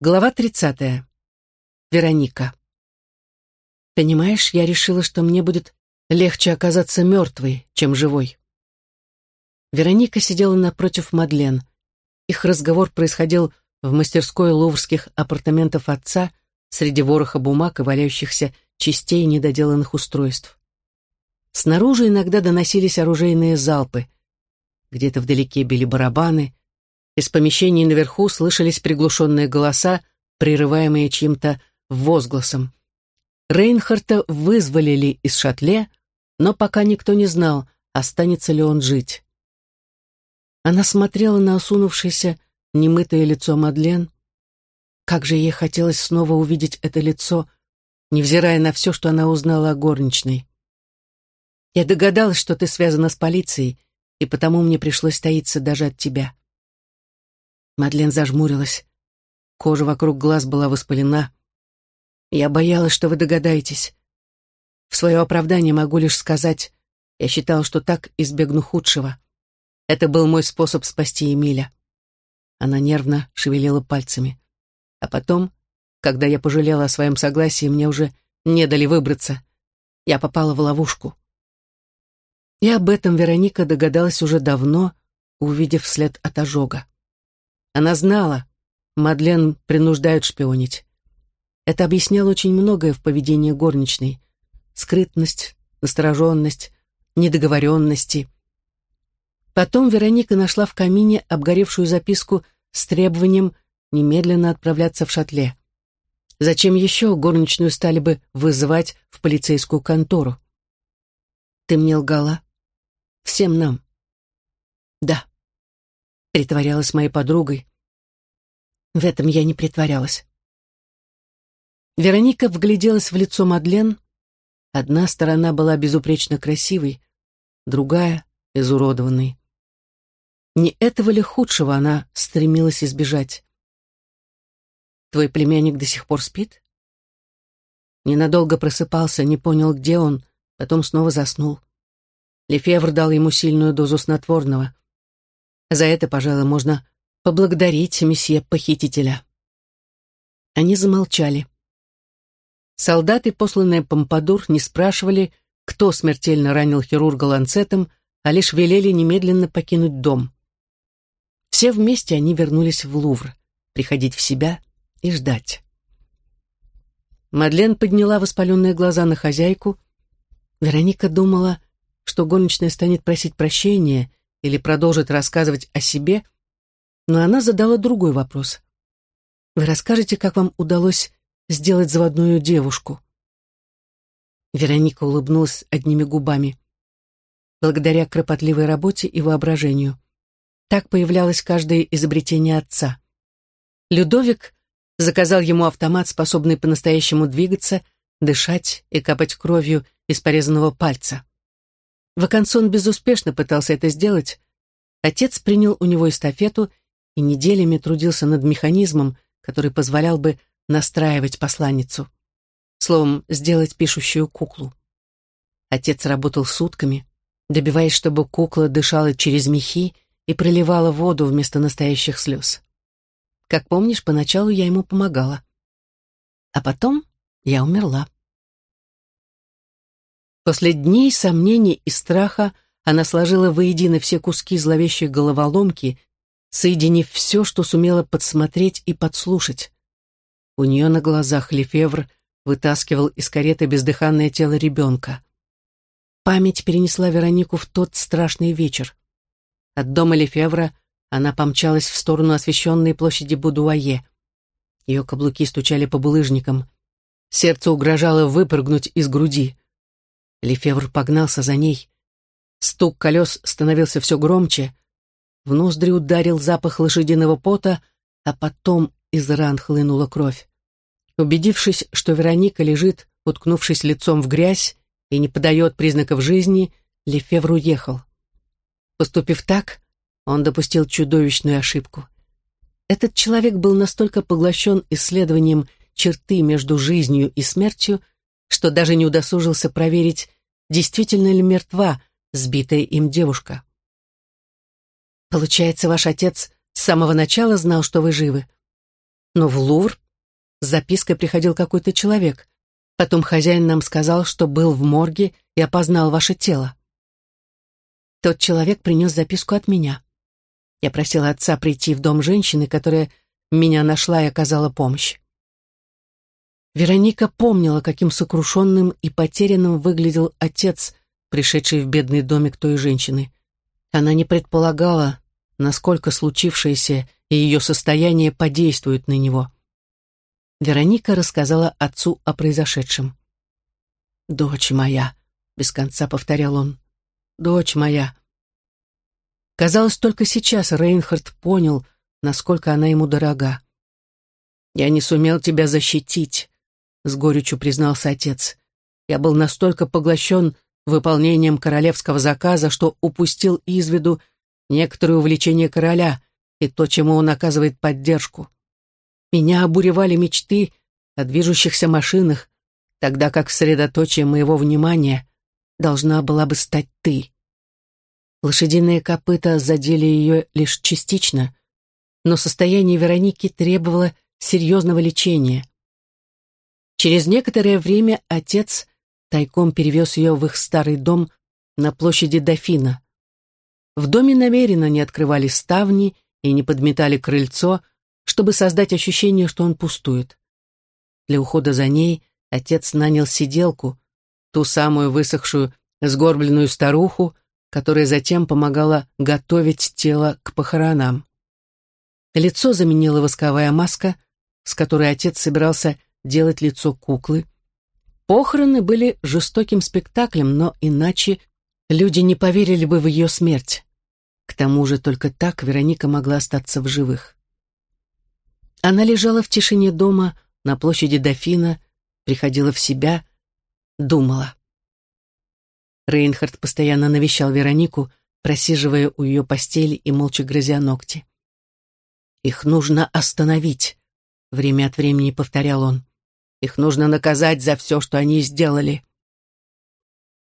Глава 30. Вероника. Понимаешь, я решила, что мне будет легче оказаться мертвой, чем живой. Вероника сидела напротив Мадлен. Их разговор происходил в мастерской луврских апартаментов отца среди вороха бумаг и валяющихся частей недоделанных устройств. Снаружи иногда доносились оружейные залпы. Где-то вдалеке били барабаны, из помещений наверху слышались приглушенные голоса, прерываемые чьим-то возгласом. Рейнхарта вызволили из шатле, но пока никто не знал, останется ли он жить. Она смотрела на осунувшееся, немытое лицо Мадлен. Как же ей хотелось снова увидеть это лицо, невзирая на все, что она узнала о горничной. «Я догадалась, что ты связана с полицией, и потому мне пришлось таиться даже от тебя». Мадлен зажмурилась. Кожа вокруг глаз была воспалена. Я боялась, что вы догадаетесь. В свое оправдание могу лишь сказать, я считала, что так избегну худшего. Это был мой способ спасти Эмиля. Она нервно шевелила пальцами. А потом, когда я пожалела о своем согласии, мне уже не дали выбраться. Я попала в ловушку. И об этом Вероника догадалась уже давно, увидев след от ожога. Она знала, Мадлен принуждают шпионить. Это объясняло очень многое в поведении горничной. Скрытность, настороженность, недоговоренности. Потом Вероника нашла в камине обгоревшую записку с требованием немедленно отправляться в шатле. Зачем еще горничную стали бы вызывать в полицейскую контору? Ты мне лгала? Всем нам. Да притворялась моей подругой. В этом я не притворялась. Вероника вгляделась в лицо Мадлен. Одна сторона была безупречно красивой, другая — изуродованной. Не этого ли худшего она стремилась избежать? Твой племянник до сих пор спит? Ненадолго просыпался, не понял, где он, потом снова заснул. Лефевр дал ему сильную дозу снотворного. За это, пожалуй, можно поблагодарить месье похитителя. Они замолчали. Солдаты, посланные Помпадур, не спрашивали, кто смертельно ранил хирурга ланцетом, а лишь велели немедленно покинуть дом. Все вместе они вернулись в Лувр, приходить в себя и ждать. Мадлен подняла воспаленные глаза на хозяйку. Вероника думала, что горничная станет просить прощения или продолжит рассказывать о себе, но она задала другой вопрос. «Вы расскажете, как вам удалось сделать заводную девушку?» Вероника улыбнулась одними губами. Благодаря кропотливой работе и воображению. Так появлялось каждое изобретение отца. Людовик заказал ему автомат, способный по-настоящему двигаться, дышать и капать кровью из порезанного пальца. Вакансон безуспешно пытался это сделать. Отец принял у него эстафету и неделями трудился над механизмом, который позволял бы настраивать посланницу. Словом, сделать пишущую куклу. Отец работал сутками, добиваясь, чтобы кукла дышала через мехи и проливала воду вместо настоящих слез. Как помнишь, поначалу я ему помогала. А потом я умерла. После дней сомнений и страха она сложила воедино все куски зловещей головоломки, соединив все, что сумела подсмотреть и подслушать. У нее на глазах Лефевр вытаскивал из кареты бездыханное тело ребенка. Память перенесла Веронику в тот страшный вечер. От дома Лефевра она помчалась в сторону освещенной площади Будуае. Ее каблуки стучали по булыжникам. Сердце угрожало выпрыгнуть из груди. Лефевр погнался за ней. Стук колес становился все громче. В ноздри ударил запах лошадиного пота, а потом из ран хлынула кровь. Убедившись, что Вероника лежит, уткнувшись лицом в грязь и не подает признаков жизни, Лефевр уехал. Поступив так, он допустил чудовищную ошибку. Этот человек был настолько поглощен исследованием черты между жизнью и смертью, что даже не удосужился проверить, действительно ли мертва сбитая им девушка. «Получается, ваш отец с самого начала знал, что вы живы?» но в Лувр с запиской приходил какой-то человек. Потом хозяин нам сказал, что был в морге и опознал ваше тело. Тот человек принес записку от меня. Я просила отца прийти в дом женщины, которая меня нашла и оказала помощь. Вероника помнила, каким сокрушенным и потерянным выглядел отец, пришедший в бедный домик той женщины. Она не предполагала, насколько случившееся и ее состояние подействует на него. Вероника рассказала отцу о произошедшем. «Дочь моя», — без конца повторял он, — «дочь моя». Казалось, только сейчас Рейнхард понял, насколько она ему дорога. «Я не сумел тебя защитить», — с горечью признался отец. «Я был настолько поглощен выполнением королевского заказа, что упустил из виду некоторое увлечение короля и то, чему он оказывает поддержку. Меня обуревали мечты о движущихся машинах, тогда как средоточие моего внимания должна была бы стать ты. Лошадиные копыта задели ее лишь частично, но состояние Вероники требовало серьезного лечения. Через некоторое время отец тайком перевез ее в их старый дом на площади Дофина. В доме намеренно не открывали ставни и не подметали крыльцо, чтобы создать ощущение, что он пустует. Для ухода за ней отец нанял сиделку, ту самую высохшую, сгорбленную старуху, которая затем помогала готовить тело к похоронам. Лицо заменила восковая маска, с которой отец собирался делать лицо куклы. Похороны были жестоким спектаклем, но иначе люди не поверили бы в ее смерть. К тому же только так Вероника могла остаться в живых. Она лежала в тишине дома на площади Дофина, приходила в себя, думала. Рейнхард постоянно навещал Веронику, просиживая у ее постели и молча грызя ногти. «Их нужно остановить», — время от времени повторял он. «Их нужно наказать за все, что они сделали».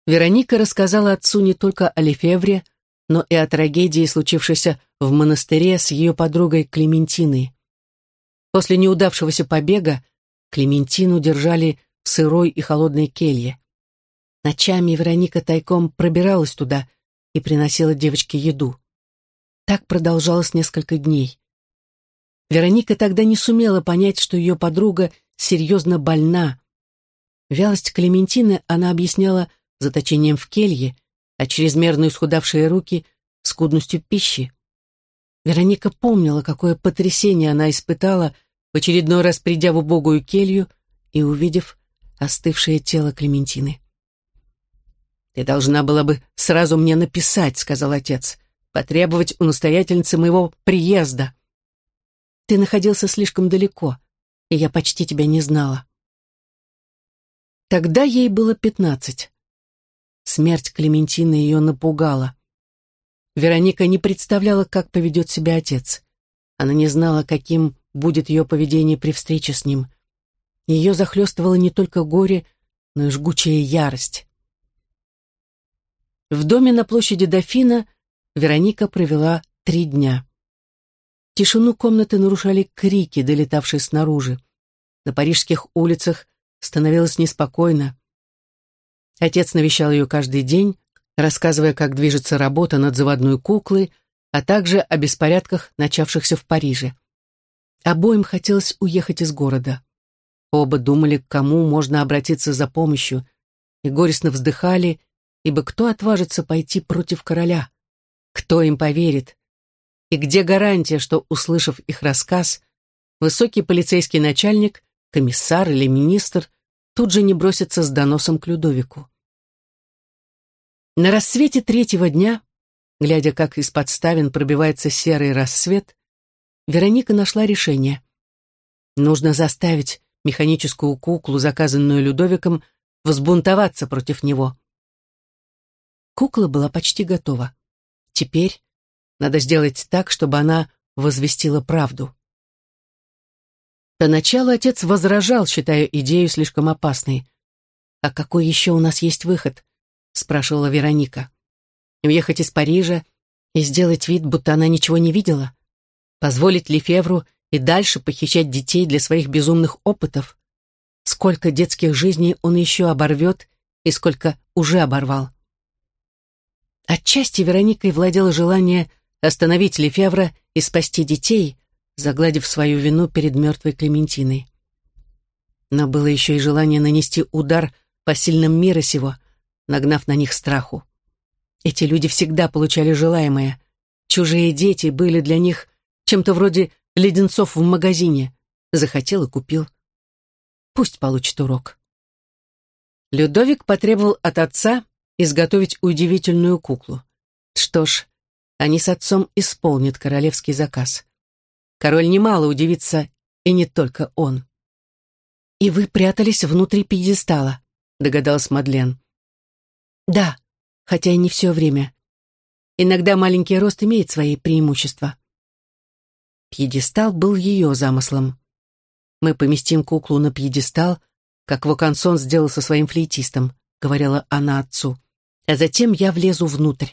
Вероника рассказала отцу не только о Лефевре, но и о трагедии, случившейся в монастыре с ее подругой Клементиной. После неудавшегося побега Клементину держали в сырой и холодной келье. Ночами Вероника тайком пробиралась туда и приносила девочке еду. Так продолжалось несколько дней. Вероника тогда не сумела понять, что ее подруга серьезно больна. Вялость Клементины она объясняла заточением в келье, а чрезмерно исхудавшие руки — скудностью пищи. Вероника помнила, какое потрясение она испытала, в очередной раз придя в убогую келью и увидев остывшее тело Клементины. «Ты должна была бы сразу мне написать», — сказал отец, «потребовать у настоятельницы моего приезда». «Ты находился слишком далеко, и я почти тебя не знала». Тогда ей было пятнадцать. Смерть Клементины ее напугала. Вероника не представляла, как поведет себя отец. Она не знала, каким будет ее поведение при встрече с ним. Ее захлестывало не только горе, но и жгучая ярость. В доме на площади Дофина Вероника провела три дня. Тишину комнаты нарушали крики, долетавшие снаружи. На парижских улицах становилось неспокойно. Отец навещал ее каждый день, рассказывая, как движется работа над заводной куклой, а также о беспорядках, начавшихся в Париже. Обоим хотелось уехать из города. Оба думали, к кому можно обратиться за помощью, и горестно вздыхали, ибо кто отважится пойти против короля? Кто им поверит? И где гарантия, что, услышав их рассказ, высокий полицейский начальник, комиссар или министр тут же не бросится с доносом к Людовику. На рассвете третьего дня, глядя, как из-под ставен пробивается серый рассвет, Вероника нашла решение. Нужно заставить механическую куклу, заказанную Людовиком, взбунтоваться против него. Кукла была почти готова. Теперь надо сделать так, чтобы она возвестила правду. Поначалу отец возражал, считая идею слишком опасной. «А какой еще у нас есть выход?» — спрашивала Вероника. «Уехать из Парижа и сделать вид, будто она ничего не видела? Позволить Лефевру и дальше похищать детей для своих безумных опытов. Сколько детских жизней он еще оборвет и сколько уже оборвал. Отчасти Вероникой владело желание остановить Лефевра и спасти детей, загладив свою вину перед мертвой Клементиной. Но было еще и желание нанести удар по сильным мира сего, нагнав на них страху. Эти люди всегда получали желаемое. Чужие дети были для них чем-то вроде леденцов в магазине. Захотел и купил. Пусть получит урок. Людовик потребовал от отца изготовить удивительную куклу. Что ж, они с отцом исполнят королевский заказ. Король немало удивится, и не только он. «И вы прятались внутри пьедестала», — догадалась Мадлен. «Да, хотя и не все время. Иногда маленький рост имеет свои преимущества». Пьедестал был ее замыслом. «Мы поместим куклу на пьедестал, как Вокансон сделал со своим флейтистом», — говорила она отцу а затем я влезу внутрь.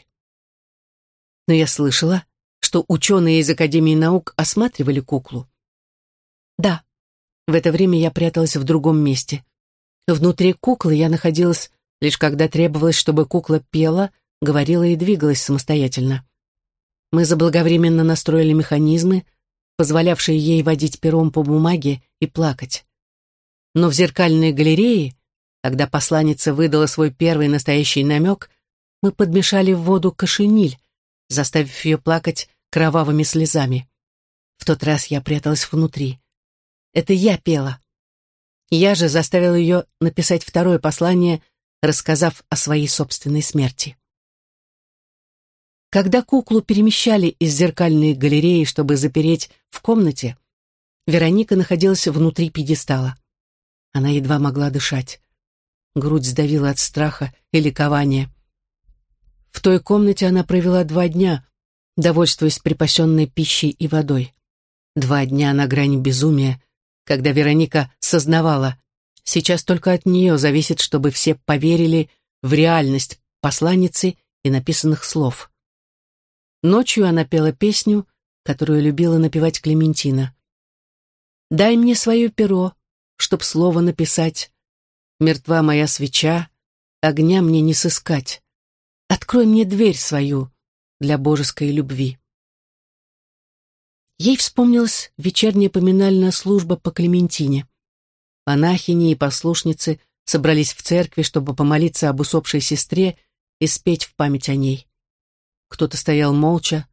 Но я слышала, что ученые из Академии наук осматривали куклу. Да, в это время я пряталась в другом месте. Внутри куклы я находилась лишь когда требовалось, чтобы кукла пела, говорила и двигалась самостоятельно. Мы заблаговременно настроили механизмы, позволявшие ей водить пером по бумаге и плакать. Но в зеркальной галерее когда посланница выдала свой первый настоящий намек, мы подмешали в воду кошениль, заставив ее плакать кровавыми слезами. В тот раз я пряталась внутри. Это я пела. Я же заставила ее написать второе послание, рассказав о своей собственной смерти. Когда куклу перемещали из зеркальной галереи, чтобы запереть в комнате, Вероника находилась внутри пьедестала. Она едва могла дышать грудь сдавила от страха и ликования. В той комнате она провела два дня, довольствуясь припасенной пищей и водой. Два дня на грани безумия, когда Вероника сознавала, сейчас только от нее зависит, чтобы все поверили в реальность посланницы и написанных слов. Ночью она пела песню, которую любила напевать Клементина. «Дай мне свое перо, чтоб слово написать, Мертва моя свеча, огня мне не сыскать. Открой мне дверь свою для божеской любви. Ей вспомнилась вечерняя поминальная служба по Клементине. Монахини и послушницы собрались в церкви, чтобы помолиться об усопшей сестре и спеть в память о ней. Кто-то стоял молча,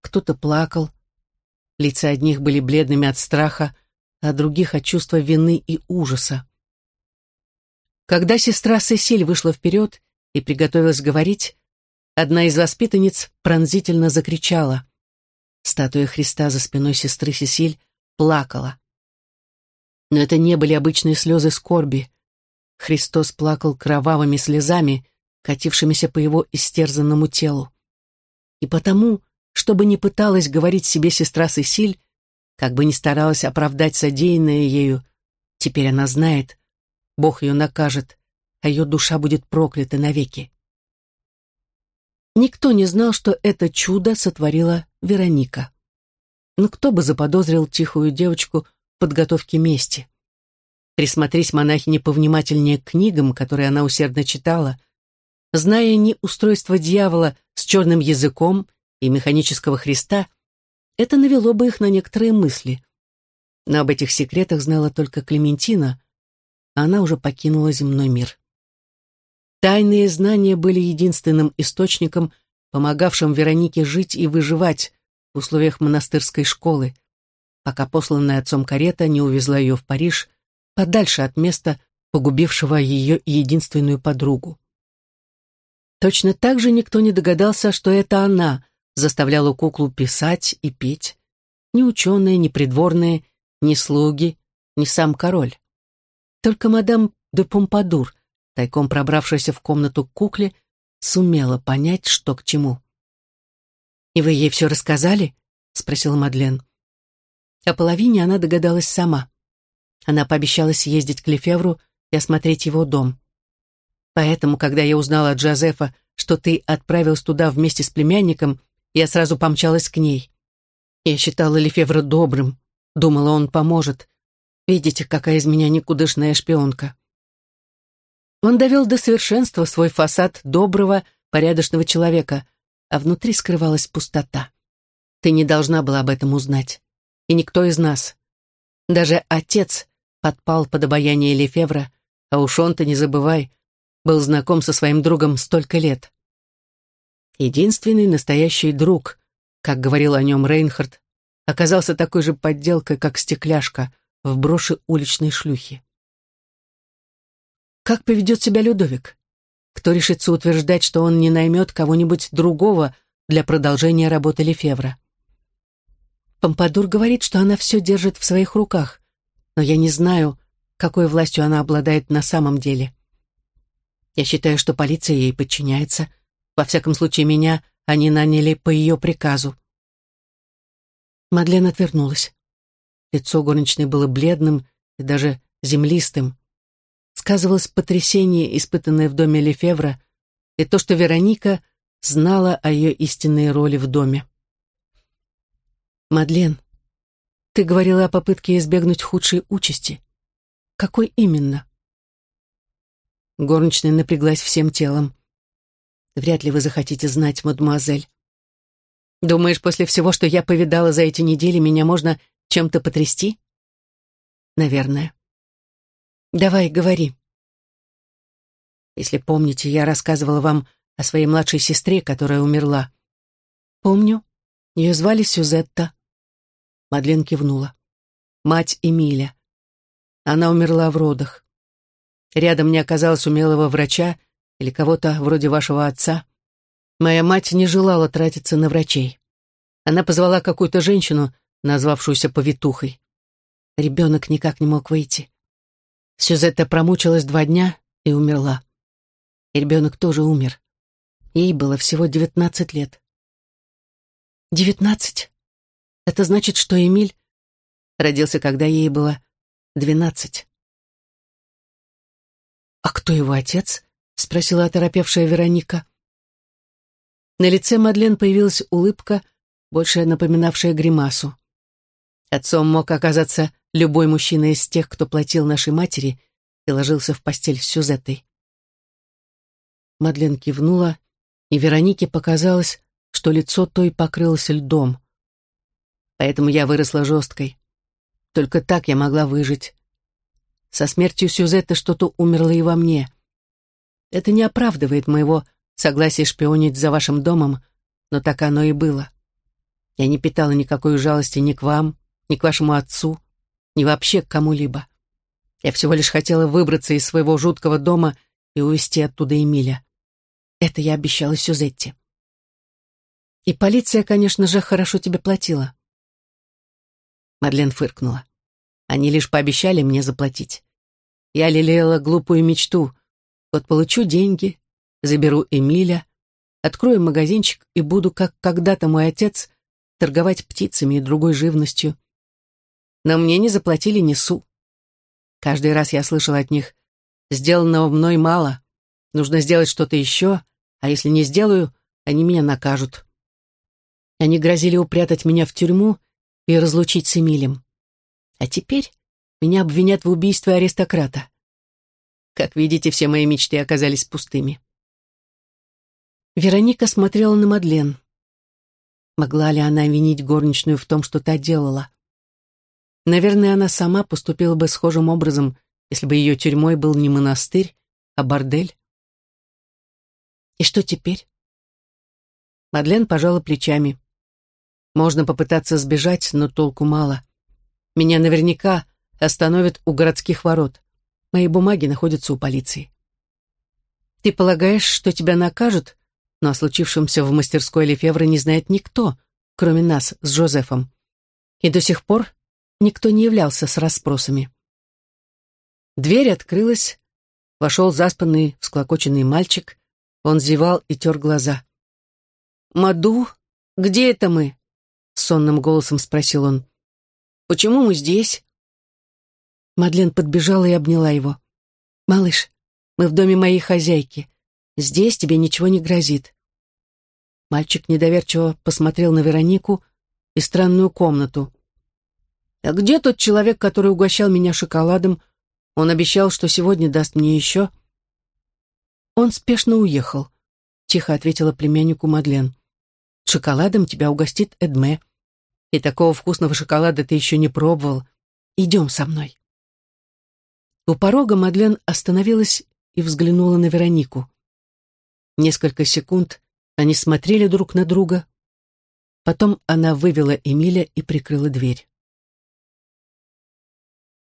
кто-то плакал. Лица одних были бледными от страха, а других от чувства вины и ужаса. Когда сестра Сесиль вышла вперед и приготовилась говорить, одна из воспитанниц пронзительно закричала. Статуя Христа за спиной сестры Сесиль плакала. Но это не были обычные слезы скорби. Христос плакал кровавыми слезами, катившимися по его истерзанному телу. И потому, чтобы не пыталась говорить себе сестра Сесиль, как бы ни старалась оправдать содеянное ею, теперь она знает, Бог ее накажет, а ее душа будет проклята навеки. Никто не знал, что это чудо сотворила Вероника. Но кто бы заподозрил тихую девочку в подготовке мести? Присмотрись монахине повнимательнее к книгам, которые она усердно читала, зная не устройство дьявола с черным языком и механического Христа, это навело бы их на некоторые мысли. Но об этих секретах знала только Клементина, она уже покинула земной мир. Тайные знания были единственным источником, помогавшим Веронике жить и выживать в условиях монастырской школы, пока посланная отцом карета не увезла ее в Париж, подальше от места, погубившего ее единственную подругу. Точно так же никто не догадался, что это она заставляла куклу писать и петь. Ни ученые, ни придворные, ни слуги, ни сам король. Только мадам де Помпадур, тайком пробравшаяся в комнату к кукле, сумела понять, что к чему. «И вы ей все рассказали?» — спросила Мадлен. О половине она догадалась сама. Она пообещала съездить к Лефевру и осмотреть его дом. Поэтому, когда я узнала от Джозефа, что ты отправилась туда вместе с племянником, я сразу помчалась к ней. Я считала Лефевра добрым, Думала, он поможет. Видите, какая из меня никудышная шпионка. Он довел до совершенства свой фасад доброго, порядочного человека, а внутри скрывалась пустота. Ты не должна была об этом узнать. И никто из нас. Даже отец подпал под обаяние Лефевра, а уж он-то, не забывай, был знаком со своим другом столько лет. Единственный настоящий друг, как говорил о нем Рейнхард, оказался такой же подделкой, как стекляшка в броши уличной шлюхи. Как поведет себя Людовик? Кто решится утверждать, что он не наймет кого-нибудь другого для продолжения работы Лефевра? Помпадур говорит, что она все держит в своих руках, но я не знаю, какой властью она обладает на самом деле. Я считаю, что полиция ей подчиняется. Во всяком случае, меня они наняли по ее приказу. Мадлен отвернулась. Лицо горничной было бледным и даже землистым. Сказывалось потрясение, испытанное в доме Лефевра, и то, что Вероника знала о ее истинной роли в доме. «Мадлен, ты говорила о попытке избегнуть худшей участи. Какой именно?» Горничная напряглась всем телом. «Вряд ли вы захотите знать, мадемуазель. Думаешь, после всего, что я повидала за эти недели, меня можно чем-то потрясти? Наверное. Давай, говори. Если помните, я рассказывала вам о своей младшей сестре, которая умерла. Помню. Ее звали Сюзетта. Мадлен кивнула. Мать Эмиля. Она умерла в родах. Рядом не оказалось умелого врача или кого-то вроде вашего отца. Моя мать не желала тратиться на врачей. Она позвала какую-то женщину, назвавшуюся повитухой. Ребенок никак не мог выйти. Сюзетта промучилась два дня и умерла. И ребенок тоже умер. Ей было всего девятнадцать лет. Девятнадцать? Это значит, что Эмиль родился, когда ей было двенадцать. «А кто его отец?» — спросила оторопевшая Вероника. На лице Мадлен появилась улыбка, больше напоминавшая гримасу. Отцом мог оказаться любой мужчина из тех, кто платил нашей матери и ложился в постель с Сюзеттой. Мадлен кивнула, и Веронике показалось, что лицо той покрылось льдом. Поэтому я выросла жесткой. Только так я могла выжить. Со смертью Сюзетты что-то умерло и во мне. Это не оправдывает моего согласие шпионить за вашим домом, но так оно и было. Я не питала никакой жалости ни к вам, ни к вашему отцу, ни вообще к кому-либо. Я всего лишь хотела выбраться из своего жуткого дома и увезти оттуда Эмиля. Это я обещала Сюзетте. И полиция, конечно же, хорошо тебе платила. Мадлен фыркнула. Они лишь пообещали мне заплатить. Я лелеяла глупую мечту. Вот получу деньги, заберу Эмиля, открою магазинчик и буду, как когда-то мой отец, торговать птицами и другой живностью. Но мне не заплатили ни су. Каждый раз я слышала от них, сделанного мной мало, нужно сделать что-то еще, а если не сделаю, они меня накажут. Они грозили упрятать меня в тюрьму и разлучить с Эмилем. А теперь меня обвинят в убийстве аристократа. Как видите, все мои мечты оказались пустыми. Вероника смотрела на Мадлен. Могла ли она винить горничную в том, что та делала? Наверное, она сама поступила бы схожим образом, если бы ее тюрьмой был не монастырь, а бордель. И что теперь? Мадлен пожала плечами. Можно попытаться сбежать, но толку мало. Меня наверняка остановят у городских ворот. Мои бумаги находятся у полиции. Ты полагаешь, что тебя накажут, но о случившемся в мастерской Лефевра не знает никто, кроме нас с Жозефом. И до сих пор никто не являлся с расспросами. Дверь открылась, вошел заспанный, всклокоченный мальчик, он зевал и тер глаза. «Маду, где это мы?» — сонным голосом спросил он. «Почему мы здесь?» Мадлен подбежала и обняла его. «Малыш, мы в доме моей хозяйки. Здесь тебе ничего не грозит. Мальчик недоверчиво посмотрел на Веронику и странную комнату. «А где тот человек, который угощал меня шоколадом? Он обещал, что сегодня даст мне еще». «Он спешно уехал», — тихо ответила племяннику Мадлен. «Шоколадом тебя угостит Эдме. И такого вкусного шоколада ты еще не пробовал. Идем со мной». У порога Мадлен остановилась и взглянула на Веронику. Несколько секунд они смотрели друг на друга. Потом она вывела Эмиля и прикрыла дверь.